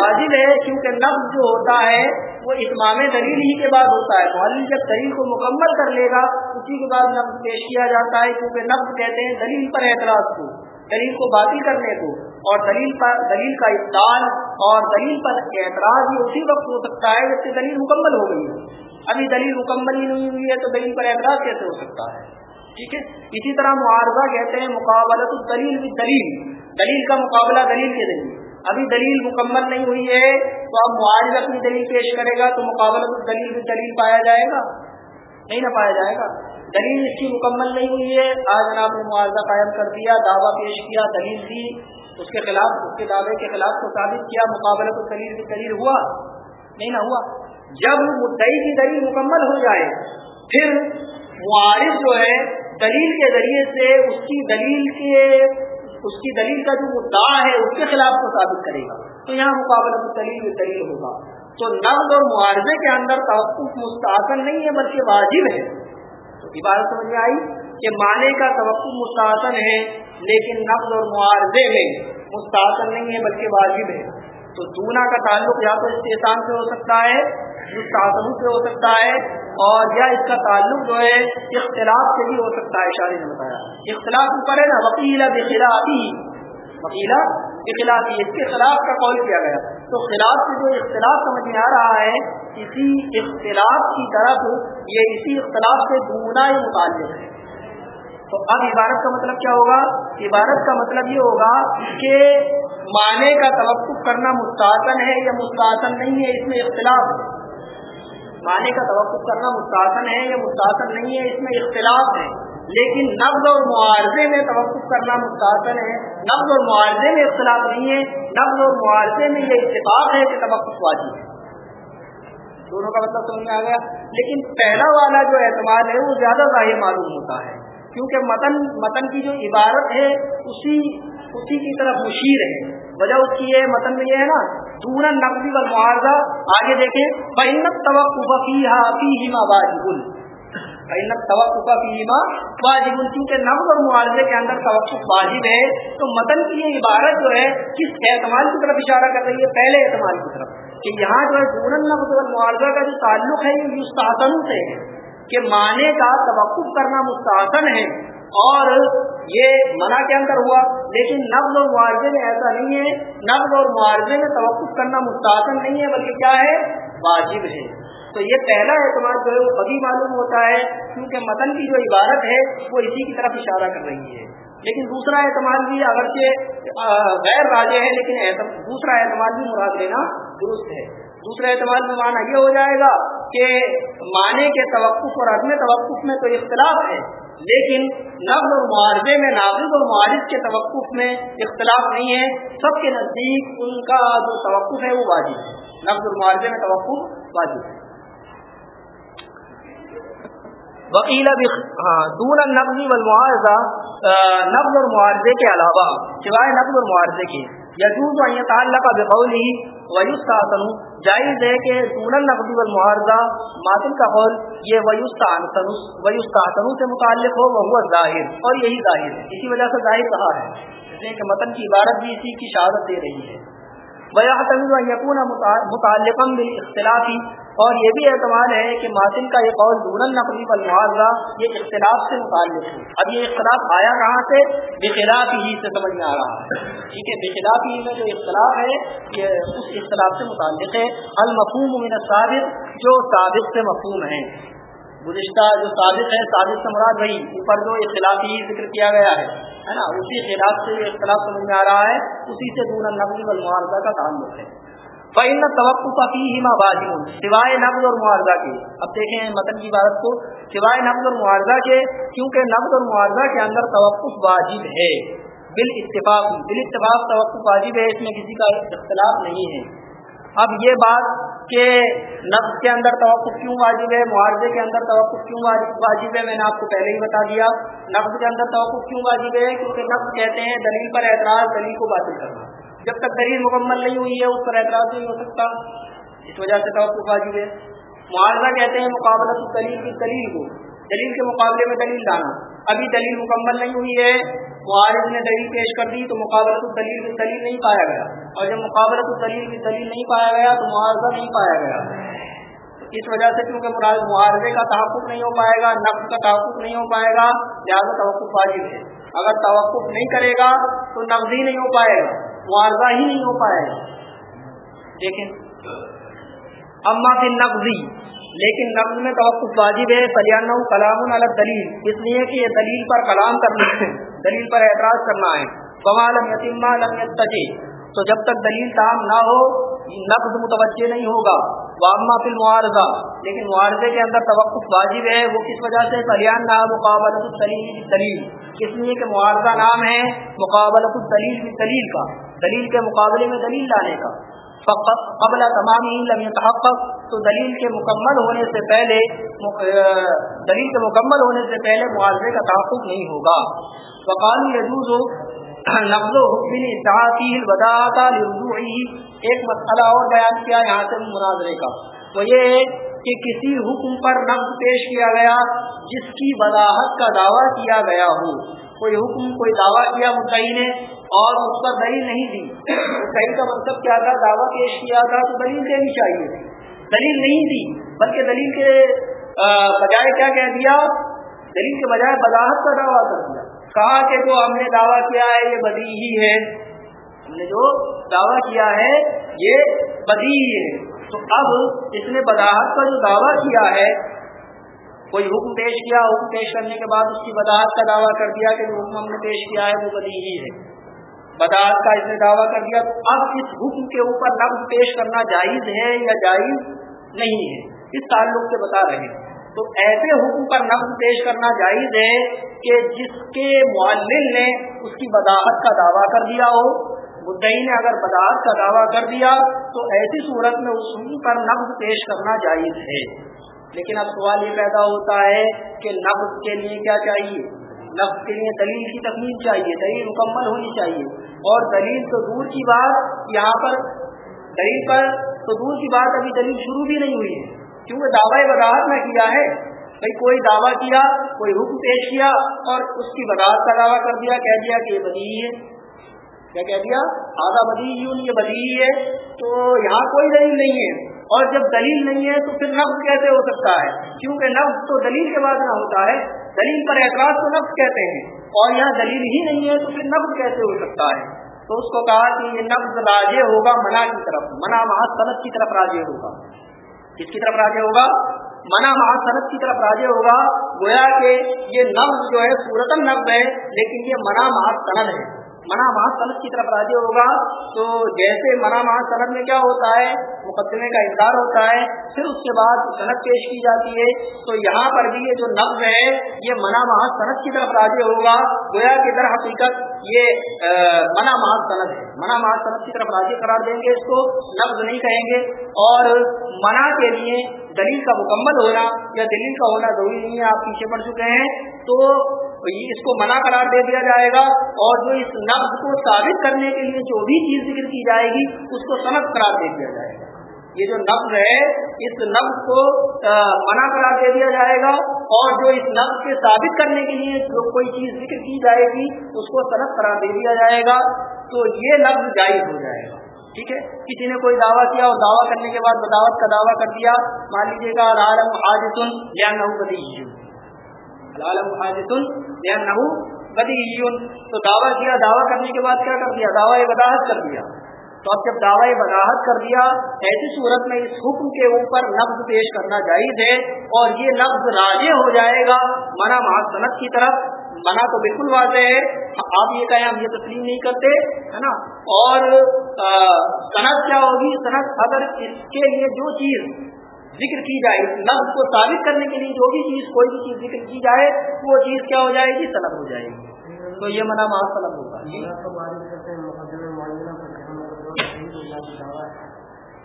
واجب ہے، کیونکہ نقل جو ہوتا ہے، وہ اتمام دلیل ہی کے بعد ہوتا ہے۔ معلم جب دلیل کو مکمل کر لے گا، اسی کے بعد نقل پیش کیا جاتا ہے، کیونکہ نقل کہتے ہیں دلیل پر اعتراض کو، دلیل کو باطل کرنے کو۔ اور دلیل پر، دلیل کا ابتال اور دلیل پر اعتراض بھی اسی وقت ہو سکتا ہے جب سے دلیل مکمل ہو گئی ہے۔ ابھی دلیل مکمل ہی نہیں ہوئی ہے تو دلیل پر اعتراض کیسے ہو سکتا ہے؟ ٹھیک ہے؟ اسی طرح معارضہ کہتے ہیں مقابلت الدلیل بھی دلیل دلیل کا مقابلہ دلیل کے دلیل ابھی دلیل مکمل نہیں ہوئی ہے، تو اب معارض اپنی دلیل پیش کرے گا تو مقابلت الدلیل بھی دلیل پایا جائے گا؟ نہیں نہ پایا جائے گا۔ دلیل اس کی مکمل نہیں ہوئی ہے۔ آج جناب نے معاوضہ قائم کر دیا، دعویٰ پیش کیا، دلیل دی۔ اس کے خلاف، اس کے دعوے کے خلاف کو ثابت کیا مقابلہ تو دلیل کی دلیل ہوا۔ نہیں نہ ہوا۔ جب مدعی کی دلیل مکمل ہو جائے، پھر معارف جو ہے دلیل کے ذریعے سے اس کی دلیل کے اس کی دلیل کا جو مدعا ہے، اس کے خلاف کو ثابت کرے گا۔ تو یہاں مقابلہ تو دلیل دلیل ہوگا۔ تو نقد اور معارضے کے اندر توقف مستحسن نہیں ہے، بلکہ واجب ہے۔ تو عبارت سمجھ میں آئی کہ معنی کا توقع مستحسن ہے، لیکن نقل اور معارضے میں مستحسن نہیں ہے، بلکہ واجب ہے۔ تو دونا کا تعلق یا تو استحسان سے ہو سکتا ہے، مستحسن سے ہو سکتا ہے اور یا اس کا تعلق جو ہے اختلاف سے بھی ہو سکتا ہے، اشارے نے بتایا۔ اختلاف اوپر ہے نا وکیلا بخلافی۔ وکیلا بخلافی، اس کے خلاف کا قول کیا گیا۔ تو خلاف سے جو اختلاف سمجھ میں آ رہا ہے، اسی اختلاف کی طرف یہ اسی اختلاف سے دونا ہی متعلق ہے۔ تو اب عبارت کا مطلب کیا ہوگا؟ عبارت کا مطلب یہ ہوگا کہ معنی کا توقف کرنا مستحسن ہے یا مستحسن نہیں ہے، اس میں اختلاف معنی کا توقف کرنا مستحسن ہے یا مستحسن نہیں ہے، اس میں اختلاف ہے۔ لیکن نقد اور معارضے میں توقف کرنا مستحسن ہے۔ نقد اور معارضے میں اختلاف نہیں ہے۔ نقد اور معارضے میں یہ اتفاق ہے کہ توقف واجب ہے۔ دونوں کا مطلب سمجھ میں آ گیا۔ لیکن پہلا والا جو اعتماد ہے، وہ زیادہ ظاہر معلوم ہوتا ہے۔ کیونکہ متن متن کی جو عبارت ہے، اسی اسی کی طرف مشیر ہے۔ وجہ اس کی یہ متن میں یہ ہے نا دور نقدی و معاوضہ آگے دیکھیں۔ بینت توقع واجب۔ توقع فیما واجب۔ کیونکہ نقد اور معاوضے کے اندر توقع واجب ہے، تو متن کی یہ عبارت جو ہے، کس اعتماد کی طرف اشارہ کر رہی ہے؟ پہلے اعتماد کی طرف۔ کہ یہاں جو ہے، دونوں نقد اور معاوضہ کا جو تعلق ہے، یہ مستحسن سے ہے۔ کہ معنی کا توقف کرنا مستحسن ہے۔ اور یہ منع کے اندر ہوا، لیکن نقل اور معاوضے میں ایسا نہیں ہے۔ نقل اور معاوضے میں توقف کرنا مستحسن نہیں ہے، بلکہ کیا ہے؟ واجب ہے۔ تو یہ پہلا اعتماد جو ہے وہ کبھی معلوم ہوتا ہے، کیونکہ متن کی جو عبارت ہے، وہ اسی کی طرف اشارہ کر رہی ہے۔ لیکن دوسرا اعتماد بھی اگرچہ غیر راجے ہے، لیکن دوسرا اعتماد بھی مراد لینا درست ہے۔ دوسرا اعتماد میں معنی یہ ہو جائے گا کہ معنی کے توقف اور عدم توقف میں تو اختلاف ہے۔ لیکن نقل اور معارضے میں ناقد اور معارض کے توقف میں اختلاف نہیں ہے۔ سب کے نزدیک ان کا جو توقف ہے وہ واجب ہے۔ نقد اور معارضے میں توقف واجب ہے۔ وکیلا ہاں دون نقضی والمعارضہ نقد اور معارضے کے علاوہ، سوائے نقد اور معارضے کے، یجوز و تعلق بقول ہی ویستاثن جائز ہے کہ دون نقدی والمعارضہ ماتن کا قول، یہ ویستاثن سے متعلق ہو، وہ ظاہر، اور یہی ظاہر ہے اسی وجہ سے ظاہر کہا ہے اس لیے کہ متن کی عبارت بھی اسی کی شہادت دے رہی ہے۔ یقون متعلق اختلافی اور یہ بھی اعتماد ہے کہ ماتن کا یہ قول دون نقلی پر یہ اختلاف سے متعلق ہے۔ اب یہ اختلاف آیا کہاں سے؟ بخلاف ہی سے سمجھ میں آ رہا ہے۔ ٹھیک ہے، بخلاف ہی میں جو اختلاف ہے، یہ اس اختلاف سے متعلق ہے۔ المفہوم من الثابت جو ثابت سے مفہوم ہے۔ گزشتہ جو ثابت ہے ثابت سے مراد بھائی اوپر جو اختلافی ذکر کیا گیا ہے ہے نا؟ اسی خلاف سے یہ اختلاف سمجھ میں آ رہا ہے، اسی سے دونوں نقل و کا تعلق ہے۔ فعن توقع کا واجب۔ سوائے نقل اور معاوضہ کے۔ اب دیکھیں متن کی عبارت کو۔ سوائے نقل اور معاوضہ کے۔ کیونکہ نقل اور معاوضہ کے اندر توقف واجب ہے۔ بال اتفاق بال اتفاق توقف واجب ہے۔ اس میں کسی کا اختلاف نہیں ہے۔ اب یہ بات کہ نفس کے اندر توقف کیوں واجب ہے؟ معاوضے کے اندر توقف کیوں واجب ہے؟ میں نے آپ کو پہلے ہی بتا دیا۔ نفس کے اندر توقف کیوں واجب ہے؟ کیونکہ نفس کہتے ہیں دلیل پر اعتراض، دلیل کو باطل کرنا۔ جب تک دلیل مکمل نہیں ہوئی ہے، اس پر اعتراض نہیں ہو سکتا۔ اس وجہ سے توقف واجب ہے۔ معاوضہ کہتے ہیں مقابلہ دلیل کی دلیل کو۔ دلیل کے مقابلے میں دلیل لانا۔ ابھی دلیل مکمل نہیں ہوئی ہے معارض نے دلیل پیش کر دی تو مقابلت الدلیل کی دلیل نہیں پایا گیا۔ اور جب مقابلت الدلیل کی دلیل نہیں پایا گیا تو معاوضہ نہیں پایا گیا۔ اس وجہ سے کیونکہ معاوضے کا تحفظ نہیں ہو پائے گا نقص کا تحفظ نہیں ہو پائے گا، لہٰذا توقف واجب ہے۔ اگر توقف نہیں کرے گا تو نقض ہی نہیں ہو پائے گا۔ معاوضہ ہی نہیں ہو پائے دیکھیں اما پھر نقضی لیکن نقض میں توقف واجب ہے فلیانہ کلام الگ دلیل اس لیے کہ یہ دلیل پر کلام کرنا ہے، دلیل پر اعتراض کرنا ہے۔ فوالم یتیمہ لم یتجی تو جب تک دلیل تام نہ ہو نقد متوجہ نہیں ہوگا۔ واما فی المعارضہ، لیکن معارضے کے اندر توقف واجب ہے، وہ کس وجہ سے؟ فلیان نہ مقابلت الدلیل دلیل اس لیے کہ معارضہ نام ہے؟ مقابلت الدلیل کی دلیل کا، دلیل کے مقابلے میں دلیل لانے کا۔ قبل تمام ہی لم يتحقق تو دلیل کے مکمل ہونے سے پہلے دلیل کے مکمل ہونے سے پہلے معاوضے کا تحفظ نہیں ہوگا۔ وقال يجوز نقض حکم اتحاقی الوداعت لرجوعی۔ ایک مسئلہ اور بیان کیا یہاں سے مناظرے کا۔ تو یہ ہے کہ کسی حکم پر نقض پیش کیا گیا جس کی وضاحت کا دعویٰ کیا گیا ہو۔ کوئی حکم، کوئی دعویٰ کیا مدعی نے اور اس پر دلیل نہیں دی۔ مدعی کا مطلب کیا تھا؟ دعویٰ پیش کیا تھا تو دلیل دینی چاہیے۔ دلیل نہیں دی، بلکہ دلیل کے بجائے کیا کہہ دیا؟ دلیل کے بجائے وضاحت کا دعویٰ کر دیا۔ کہا کہ جو ہم نے دعویٰ کیا ہے یہ بدی ہی ہے۔ ہم نے جو دعویٰ کیا ہے یہ بدی ہی ہے۔ تو اب اس نے وضاحت کا جو دعویٰ کیا ہے، کوئی حکم پیش کیا، حکم پیش کرنے کے بعد اس کی وضاحت کا دعویٰ کر دیا کہ جو حکم ہم نے پیش کیا ہے وہ بدی ہی ہے۔ وضاحت کا اس نے دعویٰ کر دیا۔ تو اب اس حکم کے اوپر لفظ پیش کرنا جائز ہے یا جائز نہیں ہے، اس تعلق سے بتا رہے ہیں۔ تو ایسے حکم پر نفز پیش کرنا جائز ہے کہ جس کے معلل نے اس کی وضاحت کا دعویٰ کر دیا ہو۔ مدعی نے اگر وضاحت کا دعویٰ کر دیا تو ایسی صورت میں اس حکم پر نفز پیش کرنا جائز ہے۔ لیکن اب سوال یہ پیدا ہوتا ہے کہ نفز کے لیے کیا چاہیے؟ لفظ کے لیے دلیل کی تکمیل چاہیے، دلیل مکمل ہونی چاہیے۔ اور دلیل تو دور کی بات، یہاں پر دلیل پر تو دور کی بات، ابھی دلیل شروع بھی نہیں ہوئی ہے۔ کیونکہ دعوی وضاحت میں کیا ہے بھائی کوئی دعویٰ کیا، کوئی حکم پیش کیا اور اس کی وضاحت کا دعویٰ کر دیا، کہہ دیا کہ یہ بدی ہے۔ کیا کہہ دیا؟ آدھا بدی یہ بدی ہے۔ تو یہاں کوئی دلیل نہیں ہے۔ اور جب دلیل نہیں ہے تو پھر نفس کیسے ہو سکتا ہے؟ کیونکہ نفس تو دلیل کے بعد نہ ہوتا ہے، دلیل پر اعتراض تو نفس کہتے ہیں۔ اور یہاں دلیل ہی نہیں ہے تو پھر نفس کیسے ہو سکتا ہے؟ تو اس کو کہا کہ یہ نفس راجے ہوگا منا کی طرف منا محت صنعت کی طرف راجے ہوگا۔ کس کی طرف راجے ہوگا؟ منا محت کی طرف راجے ہوگا۔ گویا کہ یہ نفس جو ہے سورتن نب ہے، لیکن یہ منا محت ہے۔ منع مہا صنعت کی طرف راضی ہوگا۔ تو جیسے منع مہا صنعت میں کیا ہوتا ہے؟ مقدمے کا انکار ہوتا ہے۔ پھر اس کے بعد صنعت پیش کی جاتی ہے۔ تو یہاں پر بھی یہ جو نفز ہے، یہ منع مہا صنعت کی طرف راضی ہوگا۔ گویا کہ در حقیقت یہ منع مہا صنعت ہے۔ منع مہا صنعت کی طرف راضی قرار دیں گے، اس کو نفز نہیں کہیں گے۔ اور منع کے لیے دلیل کا مکمل ہونا یا دلیل کا ہونا ضروری نہیں ہے، آپ پیچھے پڑ چکے ہیں۔ تو اس کو منع قرار دے دیا جائے گا اور جو اس نفز کو ثابت کرنے کے لیے جو بھی چیز ذکر کی جائے گی، اس کو صنعت قرار دے دیا جائے گا۔ یہ جو نفز ہے، اس نفز کو منع قرار دے دیا جائے گا اور جو اس نفز کے ثابت کرنے کے لیے جو کوئی چیز ذکر کی جائے گی، اس کو صنعت قرار دے دیا جائے گا۔ تو یہ لفظ جائز ہو جائے گا۔ ٹھیک ہے؟ کسی نے کوئی دعویٰ کیا اور دعویٰ کرنے کے بعد بداوت کا دعویٰ کر دیا، مان لیجیے گا عالم حاجتن یا نہ بدی عالم نہ بدی تو دعویٰ کیا؟ دعویٰ کرنے کے بعد کیا کر دیا؟ دعویٰ وضاحت کر دیا۔ تو اب جب دعوی وضاحت کر دیا، ایسی صورت میں اس حکم کے اوپر لفظ پیش کرنا جائز ہے اور یہ لفظ راجے ہو جائے گا منا محسنت کی طرف۔ منع تو بالکل واضح ہے، آپ یہ کہیں ہم یہ تسلیم نہیں کرتے، ہے نا؟ اور صنعت کیا ہوگی؟ صنعت اگر اس کے لیے جو چیز ذکر کی جائے لفظ کو ثابت کرنے کے لیے جو بھی چیز کوئی بھی چیز ذکر کی جائے وہ چیز کیا ہو جائے گی؟ صنعت ہو جائے گی۔ تو یہ منع ماہ صنعت ہوگا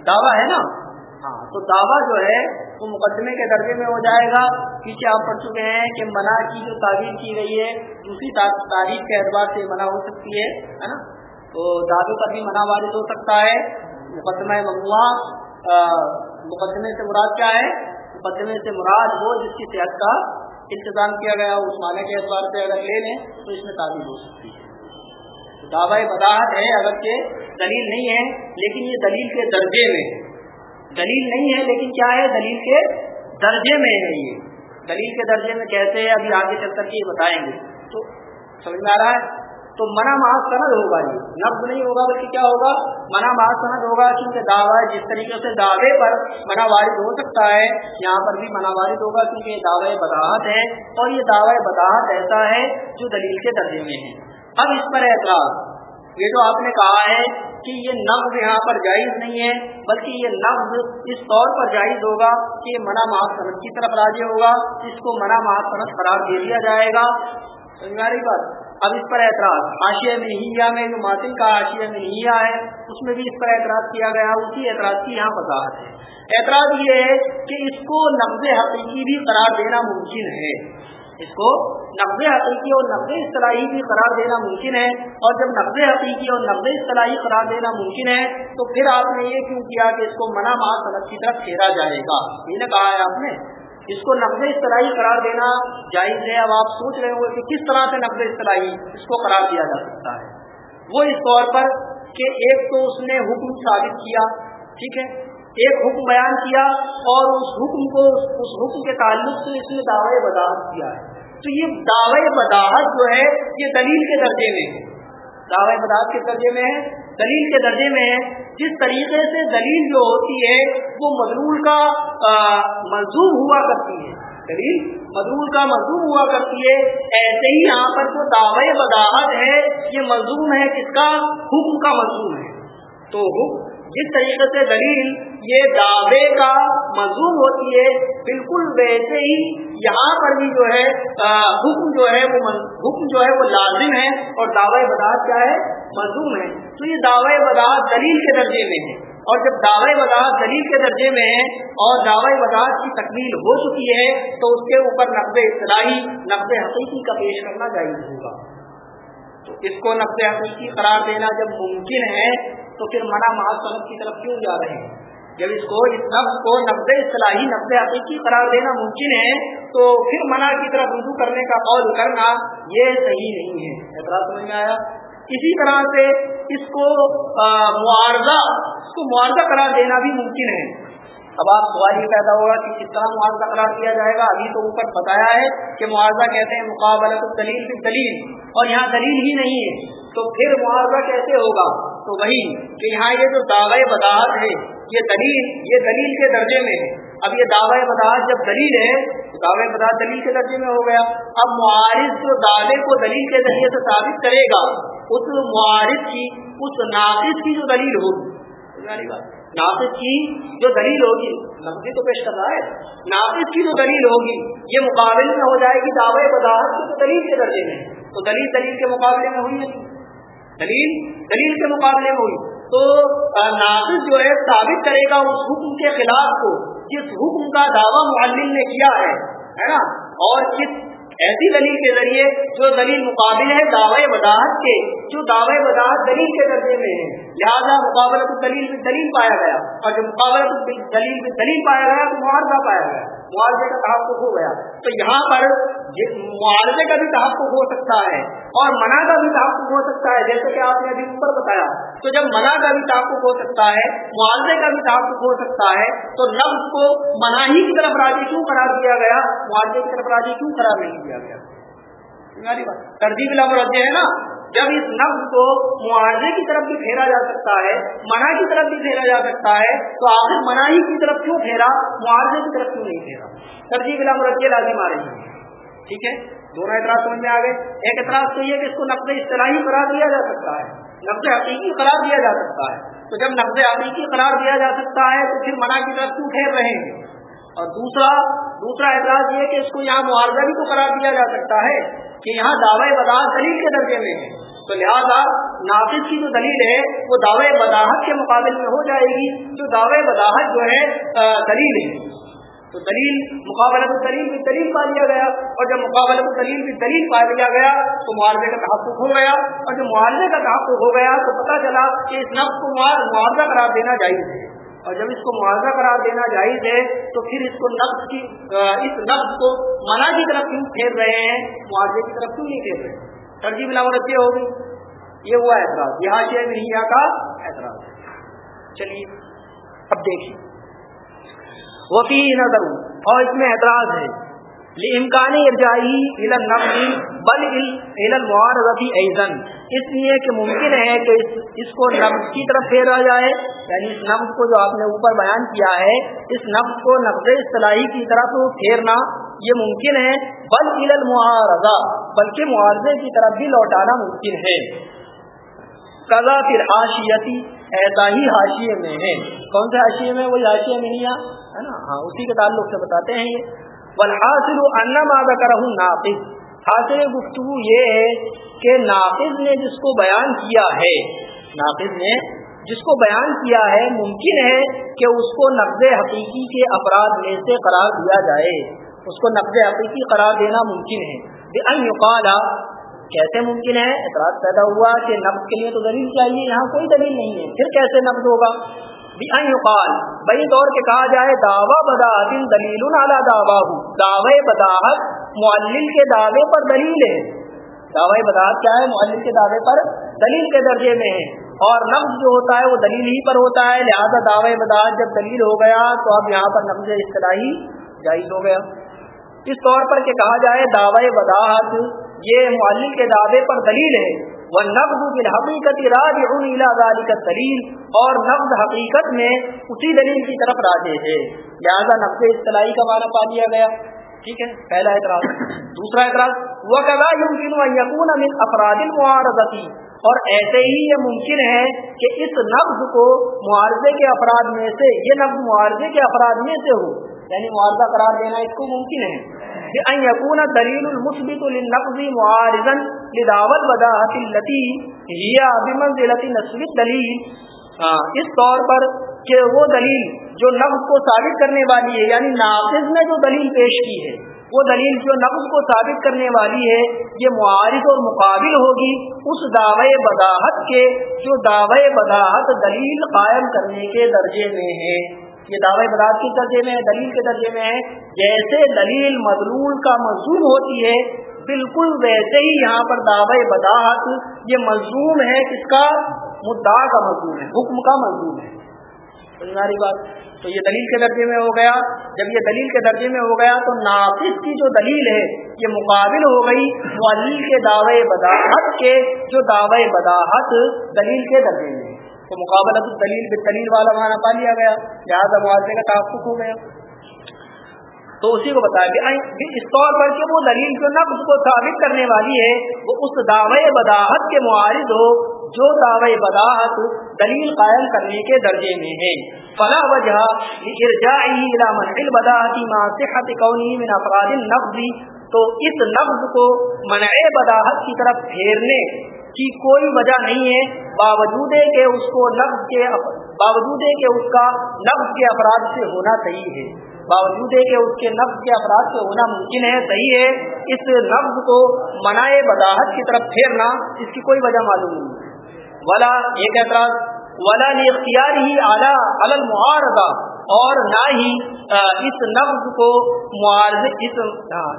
دعویٰ ہے۔ نا؟ ہاں۔ تو دعویٰ جو ہے وہ مقدمے کے درجے میں ہو جائے گا۔ پیچھے آپ پڑھ چکے ہیں کہ منع کی جو تعریف کی گئی ہے دوسری تاریخ کے اعتبار سے منع ہو سکتی ہے نا؟ تو دعوے پر بھی منع وارد ہو سکتا ہے۔ مقدمہ ممنوع مقدمے سے مراد کیا ہے؟ مقدمے سے مراد ہو جس کی صحت کا انتظام کیا گیا، اس معنی کے اعتبار سے اگر لے لیں تو اس میں تعریف ہو سکتی ہے۔ دعوی بداحت ہے اگر کہ دلیل نہیں ہے، لیکن یہ دلیل کے درجے میں۔ دلیل نہیں ہے، لیکن کیا ہے؟ دلیل کے درجے میں ہے یہ۔ دلیل کے درجے میں کہتے ہیں ابھی آگے چل کر کے یہ بتائیں گے۔ تو سمجھ میں آ رہا ہے؟ تو منع محاذ سند ہوگا جی، یہ نفز نہیں ہوگا بلکہ کیا ہوگا؟ منع محاذ سند ہوگا کیونکہ دعویٰ جس طریقے سے دعوے پر منع وارد ہو سکتا ہے، یہاں پر بھی منع وارد ہوگا کیونکہ یہ دعوے بداحت ہے اور یہ دعوی بداحت ایسا ہے جو دلیل کے درجے میں ہے۔ اب اس پر اعتراض۔ یہ جو آپ نے کہا ہے کہ یہ نفز یہاں پر جائز نہیں ہے، بلکہ یہ نفز اس طور پر جائز ہوگا کہ منع محاذ کی طرف راضی ہوگا، اس کو منع محاذ قرار دے دیا جائے گا۔ بات؟ اب اس پر اعتراض۔ آشیا منہیا میں جو ماتن کا آشیا منہیا ہے، اس میں بھی اس پر اعتراض کیا گیا، اسی اعتراض کی یہاں وضاحت ہے۔ اعتراض یہ ہے کہ اس کو نفز حقیقی بھی قرار دینا ممکن ہے۔ اس کو نقد حقیقی اور نقد اصطلاحی بھی قرار دینا ممکن ہے۔ اور جب نقد حقیقی اور نقد اصطلاحی قرار دینا ممکن ہے، تو پھر آپ نے یہ کیوں کیا کہ اس کو منع ماہ صنعت کی طرف پھیرا جائے گا؟ یہ نے کہا ہے آپ نے۔ اس کو نقد اصطلاحی قرار دینا جائز ہے۔ اب آپ سوچ رہے ہوں کہ کس طرح سے نقد اصطلاحی اس کو قرار دیا جا سکتا ہے۔ وہ اس طور پر کہ ایک تو اس نے حکم ثابت کیا، ٹھیک ہے؟ ایک حکم بیان کیا اور اس حکم کو، اس حکم کے تعلق سے اس نے دعوی وضاحت کیا۔ ہے تو یہ دعوی وضاحت جو ہے، یہ دلیل کے درجے میں ہے۔ دعوی وضاحت کے درجے میں ہے۔ دلیل کے درجے میں ہے جس طریقے سے دلیل جو ہوتی ہے، وہ مضرول کا منظور ہوا کرتی ہے۔ دلیل مضرور کا مضمون ہوا کرتی ہے۔ ایسے ہی یہاں پر جو دعوی وضاحت ہے، یہ مضمون ہے کس کا؟ حکم کا مضمون ہے۔ تو حکم، جس طریقے سے دلیل یہ دعوے کا مضمون ہوتی ہے، بالکل ویسے ہی یہاں پر بھی جو ہے حکم جو ہے، وہ حکم جو ہے، وہ لازم ہے۔ اور دعوی بداعت کیا ہے؟ مضمون ہے۔ تو یہ دعوی بداعت دلیل کے درجے میں ہے۔ اور جب دعوی وضاحت دلیل کے درجے میں ہے اور دعوی وضاحت کی تکمیل ہو چکی ہے، تو اس کے اوپر نقد اصطلاحی، نقد حقیقی کا پیش کرنا جائز ہوگا۔ تو اس کو نقد حقیقی قرار دینا جب ممکن ہے، تو پھر منع محض صنعت کی طرف کیوں جا رہے ہیں؟ جب اس کو، اس نفس کو نقد اصطلاحی، نقد حقیقی قرار دینا ممکن ہے، تو پھر منع کی طرف رجوع کرنے کا قول کرنا یہ صحیح نہیں ہے۔ اعتراض سمجھ میں آیا؟ اسی طرح سے اس کو معارضہ، اس کو معارضہ قرار دینا بھی ممکن ہے۔ اب آپ سوال یہ پیدا ہوگا کہ کس طرح معاوضہ قرار کیا جائے گا؟ ابھی تو اوپر بتایا ہے کہ معاوضہ کہتے ہیں مقابلہ دلیل بھی دلیل اور یہاں دلیل ہی نہیں ہے۔ تو پھر معاوضہ کیسے ہوگا؟ تو وہی کہ یہاں یہ جو دعوی بداحت ہے، یہ دلیل یہ دلیل کے درجے میں ہے۔ اب یہ دعوی بداحت جب دلیل ہے، تو دعوی بداحت دلیل کے درجے میں ہو گیا۔ اب معارض جو دعوے کو دلیل کے ذریعے سے ثابت کرے گا اس معارض کی اس ناقص کی جو دلیل ہوگی۔ ناقص کی جو دلیل ہوگی۔ نقصی تو پیش کر رہا ہے۔ ناقص کی جو دلیل ہوگی یہ مقابلے میں ہو جائے گی دعوی بداحت کی تو دلیل کے درجے میں۔ تو دلیل دلیل کے مقابلے میں ہوئی نہیں۔ دلیل دلیل کے مقابلے میں ہوئی۔ تو ناقص جو ہے ثابت کرے گا اس حکم کے خلاف کو جس حکم کا دعویٰ معلم نے کیا ہے نا؟ اور کس ایسی دلیل کے ذریعے جو دلیل مقابل ہے دعوی وضاحت کے، جو دعوی وضاحت دلیل کے درجے میں ہے۔ لہٰذا مقابلت دلیل میں دلیل پایا گیا اور جو مقابلت دلیل میں دلیل پایا گیا تو معاوضہ پایا گیا۔ معاوضے کا تحفظ ہو گیا۔ تو یہاں پر معاوضے کا بھی تحفظ ہو سکتا ہے اور منع کا بھی تحفظ ہو سکتا ہے، جیسے کہ آپ نے ابھی اوپر بتایا۔ تو جب منع کا بھی تحفظ ہو سکتا ہے معاوضے کا بھی تحفظ ہو سکتا ہے، تو لفظ کو مناہی کی طرف راضی کیوں قرار دیا گیا؟ معاوضے کی طرف راضی کیوں قرار نہیں دیا گیا؟ یعنی ترجیح لفظ ہے نا۔ جب اس نفس کو معاوضے کی طرف بھی پھیرا جا سکتا ہے، منع کی طرف بھی پھیرا جا سکتا ہے، تو آخر مناہی کی طرف کیوں پھیرا؟ معاوضے کی طرف کیوں نہیں پھیرا؟ ترجیح بلا مرجے لازم آ رہی ہے۔ ٹھیک ہے؟ دونوں اعتراض سمجھ میں آ گئے۔ ایک اعتراض تو یہ کہ اس کو نقد اصطلاحی قرار دیا جا سکتا ہے نقد حقیقی قرار دیا جا سکتا ہے۔ تو جب نقد حقیقی قرار دیا جا سکتا ہے، تو پھر منع کی طرف کیوں پھیر رہے ہیں؟ اور دوسرا دوسرا اعتراض یہ کہ اس کو یہاں معاوضہ بھی تو قرار دیا جا سکتا ہے کہ یہاں دعوی بداعت دلیل کے درجے میں ہے۔ تو لہذا ناقص کی جو دلیل ہے، وہ دعوے بداحت کے مقابل میں ہو جائے گی۔ جو دعوے بداحت جو ہے دلیل ہے۔ تو دلیل مقابلہ دلیل بھی دلیل پا لیا گیا۔ اور جب مقابلہ دلیل بھی دلیل پا لیا گیا، تو معاوضے کا تحفظ ہو گیا۔ اور جب معاوضے کا تحفظ ہو گیا، تو پتہ چلا کہ اس نفس کو معاوضہ قرار دینا جائز ہے۔ اور جب اس کو معاوضہ قرار دینا جائز ہے، تو پھر اس کو نفس کی اس نفس کو منع کی طرف کیوں پھیر رہے ہیں؟ معاوضے کی طرف کیوں نہیں پھیر رہے؟ ترجیح ملاوت یہ ہوگی۔ یہ ہوا اعتراض۔ یہاں حاشیہ نہیں کا اعتراض۔ چلیے، اب دیکھیے وفی نظر۔ اور اس میں اعتراض ہے۔ امکانی ارجائی بل معارضی ایزن اس لیے کہ ممکن ہے کہ اس کو نفس کی طرف پھیرا جائے یعنی اس نفس کو جو آپ نے اوپر بیان کیا ہے، اس نفس کو نقد اصطلاحی کی طرف پھیرنا، یہ ممکن ہے، بل عل معارضہ بلکہ معاوضے کی طرف بھی لوٹانا ممکن ہے۔ قضا پھر آشیتی ایسا ہی حاشیے میں ہے۔ کون سے حاشیے میں؟ وہی حاشیے میں نہیں ہے نا؟ ہاں اسی کے تعلق سے بتاتے ہیں یہ۔ والحاصل ان ما ذکرہ ناقص۔ حاصل گفتگو یہ ہے کہ ناقص نے جس کو بیان کیا ہے، ناقص نے جس کو بیان کیا ہے، ممکن ہے کہ اس کو نقد حقیقی کے افراد میں سے قرار دیا جائے۔ اس کو نقد حقیقی قرار دینا ممکن ہے۔ ان یقالا کیسے ممکن ہے؟ اعتراض پیدا ہوا کہ نقد کے لیے تو دلیل چاہیے، یہاں کوئی دلیل نہیں ہے۔ پھر کیسے نقد ہوگا؟ بئی طور کے کہا جائے، دعوی بداحت دلیل اعلیٰ دعویٰ دعوے بداحت معلل کے دعوے پر دلیل ہے۔ دعوی بداحت کیا ہے؟ معلل کے دعوے پر دلیل کے درجے میں ہے۔ اور نفز جو ہوتا ہے وہ دلیل ہی پر ہوتا ہے۔ لہذا دعوے بداحت جب دلیل ہو گیا تو اب یہاں پر نفز اصطلاحی جائز ہو گیا۔ اس طور پر کہ کہا جائے دعوی بداحت، یہ معلل کے دعوے پر دلیل ہے۔ وہ نقد بالحقیقت راج کا دلیل اور نقد حقیقت میں اسی دلیل کی طرف راجے ہے لہٰذا نقد اصطلاحی کا معنی پا لیا گیا۔ ٹھیک ہے، پہلا اعتراض۔ دوسرا اعتراض وہ کدا یمکن و یقون من افراد معارضتی اور ایسے ہی یہ ممکن ہے کہ اس نقد کو معارضے کے افراد میں سے، یہ نقد معارضے کے افراد میں سے ہو۔ یعنی معارضہ قرار دینا اس کو ممکن ہے۔ ان دلیل المثبت للنقض معارضا لدعوت بداحت التي هي بمنزلة نسب الدلیل اس طور پر کہ وہ دلیل جو نفس کو ثابت کرنے والی ہے یعنی نافذ نے جو دلیل پیش کی ہے، وہ دلیل جو نفس کو ثابت کرنے والی ہے، یہ معارض اور مقابل ہوگی اس دعوے بداحت کے جو دعوے بداحت دلیل قائم کرنے کے درجے میں ہے۔ یہ دعوے بداحت کے درجے میں ہے، دلیل کے درجے میں ہے۔ جیسے دلیل مدلول کا مضمون ہوتی ہے، بالکل ویسے ہی یہاں پر دعوے بداحت یہ مضمون ہے کس کا؟ مدعا کا مضمون ہے، حکم کا مضمون ہے۔ بات؟ تو یہ دلیل کے درجے میں ہو گیا۔ جب یہ دلیل کے درجے میں ہو گیا تو نافذ کی جو دلیل ہے، یہ مقابل ہو گئی۔ معلیل کے دعوے بداحت کے جو دعوے بداحت دلیل کے درجے میں تو مقابلت دلیل دلیل والا معنی پا لیا گیا، لہٰذا معاوضے کا تعفق ہو گیا۔ تو اسی کو بتایا کہ اس طور پر کہ وہ دلیل جو نقص کو ثابت کرنے والی ہے، وہ اس دعوے بداحت کے معارض ہو، جو دعوے بداحت دلیل قائم کرنے کے درجے میں ہے۔ فلا وجہ من افراد النفظ تو اس نفظ کو منع بداحت کی طرف پھیرنے کی کوئی وجہ نہیں ہے۔ باوجود کہ اس کو نفظ کے باوجود کہ اس کا نفظ کے افراد سے ہونا صحیح ہے۔ باوجود کہ اس کے نفظ کے افراد سے ہونا ممکن ہے، صحیح ہے۔ اس نفظ کو منع بداحت کی طرف پھیرنا اس کی کوئی وجہ معلوم نہیں۔ ولا، ایک اعتراض، ولا اختیار ہی اعلیٰ المعارضہ اور نہ ہی اس نفز کو معارضے، اس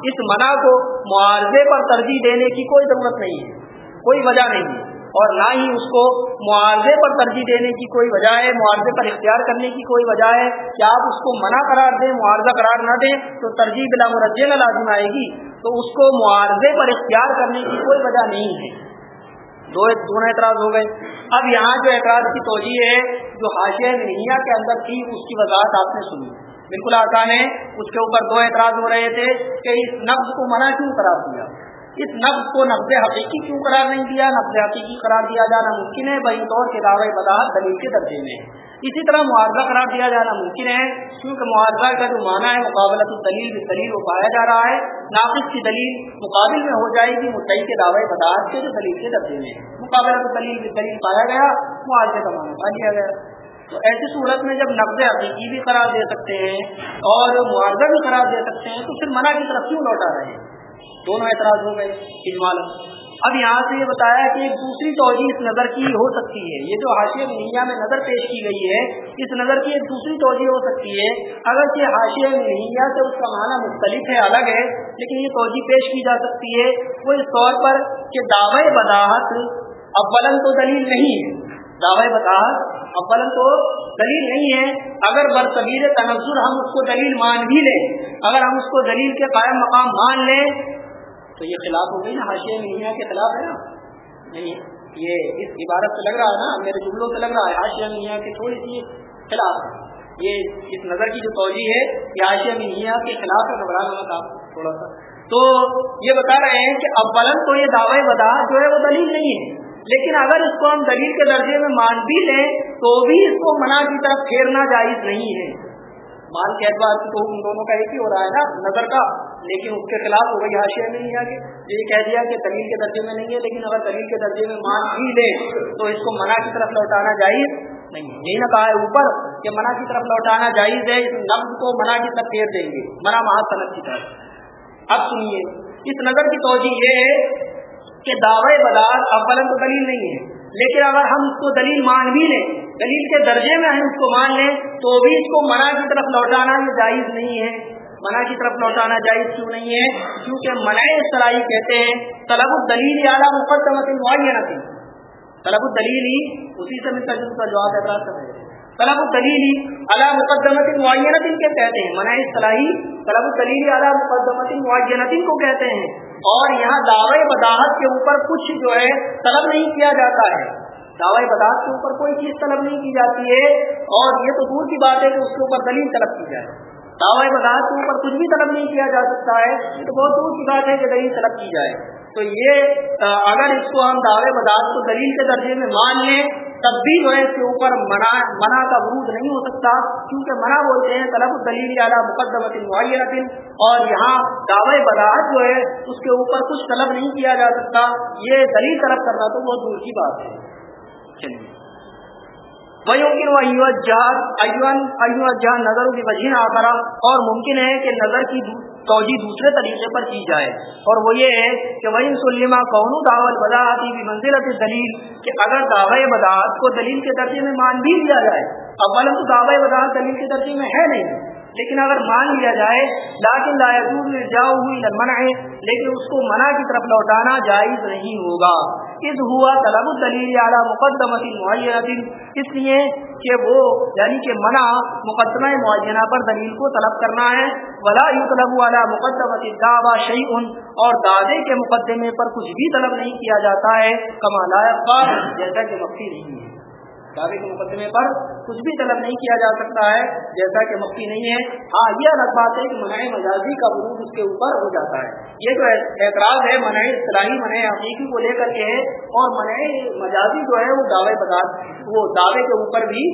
اس منع کو معارضے پر ترجیح دینے کی کوئی ضرورت نہیں ہے۔ کوئی وجہ نہیں ہے۔ اور نہ ہی اس کو معاوضے پر ترجیح دینے کی کوئی وجہ ہے، معاوضے پر اختیار کرنے کی کوئی وجہ ہے۔ کہ آپ اس کو منع قرار دیں، معاوضہ قرار نہ دیں، تو ترجیح بلا مرجے لازم آئے گی۔ تو اس کو معاوضے پر اختیار کرنے کی کوئی وجہ نہیں ہے۔ دو دونوں اعتراض ہو گئے۔ اب یہاں جو اعتراض کی توجہ ہے، جو حاشیہ نہیںیا کے اندر تھی، اس کی وضاحت آپ نے سنی۔ بالکل آسان ہے۔ اس کے اوپر دو اعتراض ہو رہے تھے کہ اس نفز کو منع کیوں قرار دیا؟ اس نفز کو نفز حقیقی کیوں قرار نہیں دیا؟ نفز حقیقی قرار دیا جانا ممکن ہے بہت طور کے دعوے بداحت دلیل کے درجے میں اسی طرح معاوضہ قرار دیا جانا ممکن ہے، کیونکہ معاوضہ کا جو معنی ہے، مقابلت الدلیل دلیل وہ پایا جا رہا ہے۔ ناقص کی دلیل مقابل میں ہو جائے گی مدعی کے دعوے بداحت کے جو دلیل کے درجے میں مقابلت الدلیل دلیل پایا گیا معاوضے کا معنی پا لیا گیا۔ تو ایسی صورت میں جب نقد حقیقی بھی قرار دے سکتے ہیں اور معاوضہ بھی قرار دے سکتے ہیں، تو پھر منع کی طرف کیوں لوٹا رہے ہیں؟ دونوں اعتراض ہو گئے اجمال اب یہاں سے یہ بتایا کہ ایک دوسری توجہ اس نظر کی ہو سکتی ہے۔ یہ جو حاشیہ مہیا میں نظر پیش کی گئی ہے، اس نظر کی ایک دوسری توجہ ہو سکتی ہے۔ اگر یہ حاشیہ مہیا سے اس کا معنی مختلف ہے، الگ ہے، لیکن یہ توجہ پیش کی جا سکتی ہے۔ وہ اس طور پر کہ دعوی بداحت اولن تو دلیل نہیں ہے۔ دعوی بداحت اولن تو دلیل نہیں ہے۔ اگر برصغیر تنظر ہم اس کو دلیل مان بھی لیں، اگر ہم اس کو دلیل کے قائم مقام مان لیں، تو یہ خلاف ہو گئی نا، حاشیہ میاں کے خلاف ہے نا۔ نہیں، یہ اس عبارت سے لگ رہا ہے نا، میرے جملوں سے لگ رہا ہے، حاشیہ میاں کے تھوڑی سی خلاف۔ یہ اس نظر کی جو توجہ ہے یہ حاشیہ میاں کے خلاف ہے گھبرانا تھا تھوڑا سا۔ تو یہ بتا رہے ہیں کہ اولن تو یہ دعوی بدا جو ہے وہ دلیل نہیں ہے۔ لیکن اگر اس کو ہم دلیل کے درجے میں مان بھی لیں تو بھی اس کو منع کی طرف پھیرنا جائز نہیں ہے۔ مان کے اعتبار سے تو ان دونوں کا ایک ہی ہو رہا ہے نا، نظر کا۔ لیکن اس کے خلاف ہو گئی حاشیہ میں نہیں آگے یہ کہہ دیا کہ دلیل کے درجے میں نہیں ہے، لیکن اگر دلیل کے درجے میں مان بھی لے تو اس کو منع کی طرف لوٹانا جائز نہیں یہی نہ کہا ہے اوپر کہ منع کی طرف لوٹانا جائز ہے، اس نفز کو منع کی طرف پھیر دیں گے۔ منع صنعت کی طرف۔ اب سنیے، اس نظر کی توجہ یہ ہے کہ دعوی بدار اولن تو دلیل نہیں ہے۔ لیکن اگر ہم اس کو دلیل مان بھی لیں، دلیل کے درجے میں ہم اس کو مان لیں، تو بھی اس کو منع کی طرف لوٹانا یہ جائز نہیں ہے۔ منع کی طرف لوٹانا جائز کیوں نہیں ہے؟ کیونکہ منع سرائی کہتے ہیں، طلب الدلیل اعلیٰ مقدمت معینہ تھی طلب الدلیل ہی اسی سے ملتا جس کا جواب اعتراض کر رہے ہیں طلب الدلیل اعلیٰ مقدمت معینہ کے کہتے ہیں۔ منع صلاحی طلب الدلیل اعلیٰ مقدمت معینہ کو کہتے ہیں۔ اور یہاں دعوی بداحت کے اوپر کچھ جو ہے طلب نہیں کیا جاتا ہے۔ دعوی بداحت کے اوپر کوئی چیز طلب نہیں کی جاتی ہے۔ اور یہ تو دور کی بات ہے کہ اس کے اوپر دلیل طلب کی جائے۔ دعوی بداحت کے اوپر کچھ بھی طلب نہیں کیا جا سکتا ہے۔ تو بہت دور کی بات ہے کہ دلیل طلب کی جائے۔ تو یہ اگر اس کو ہم دعوے بداحت کو دلیل کے درجے میں مان لیں، تب بھی جو ہے اس کے اوپر منع منع کا ورود نہیں ہو سکتا، کیونکہ منع بولتے ہیں طلب دلیل اعلیٰ مقدمت معین اور یہاں دعوے بداحت جو ہے اس کے اوپر کچھ طلب نہیں کیا جا سکتا، یہ دلیل طلب کرنا تو بہت دور کی بات ہے۔ چلیے۔ نظر کی وجہ آ کرا اور ممکن ہے کہ نظر کی توجہ دوسرے طریقے پر کی جائے۔ اور وہ یہ ہے کہ وہی سلیمہ کون دعوت بداعتی کی منزلت دلیل کہ اگر دعوی بداعت کو دلیل کے درجے میں مان بھی لیا جائے اب تو دعوی بداعت دلیل کے درجے میں ہے نہیں۔ لیکن اگر مان لیا جائے لاکن لا جاؤ ہوئی منع ہے لیکن اس کو منع کی طرف لوٹانا جائز نہیں ہوگا۔ اس ہوا طلب الدلیل اعلیٰ مقدمہ معینہ اس لیے کہ وہ یعنی کہ منع مقدمہ معینہ پر دلیل کو طلب کرنا ہے۔ ولا یو طلب والا مقدمہ دعوی شعی اور دادے کے مقدمے پر کچھ بھی طلب نہیں کیا جاتا ہے۔ کما لائق جیسا کہ مفتی نہیں ہے۔ دعوے کے مقدمے پر کچھ بھی طلب نہیں کیا جا سکتا ہے، جیسا کہ مفتی نہیں ہے۔ ہاں یہ الگ بات ہے کہ منع مجازی کا وجود اس کے اوپر ہو جاتا ہے۔ یہ جو اعتراض ہے، منع اصطلاحی، منع حقیقی کو لے کر کے ہے اور منع مجازی جو ہے وہ دعوے وہ دعوے کے اوپر بھی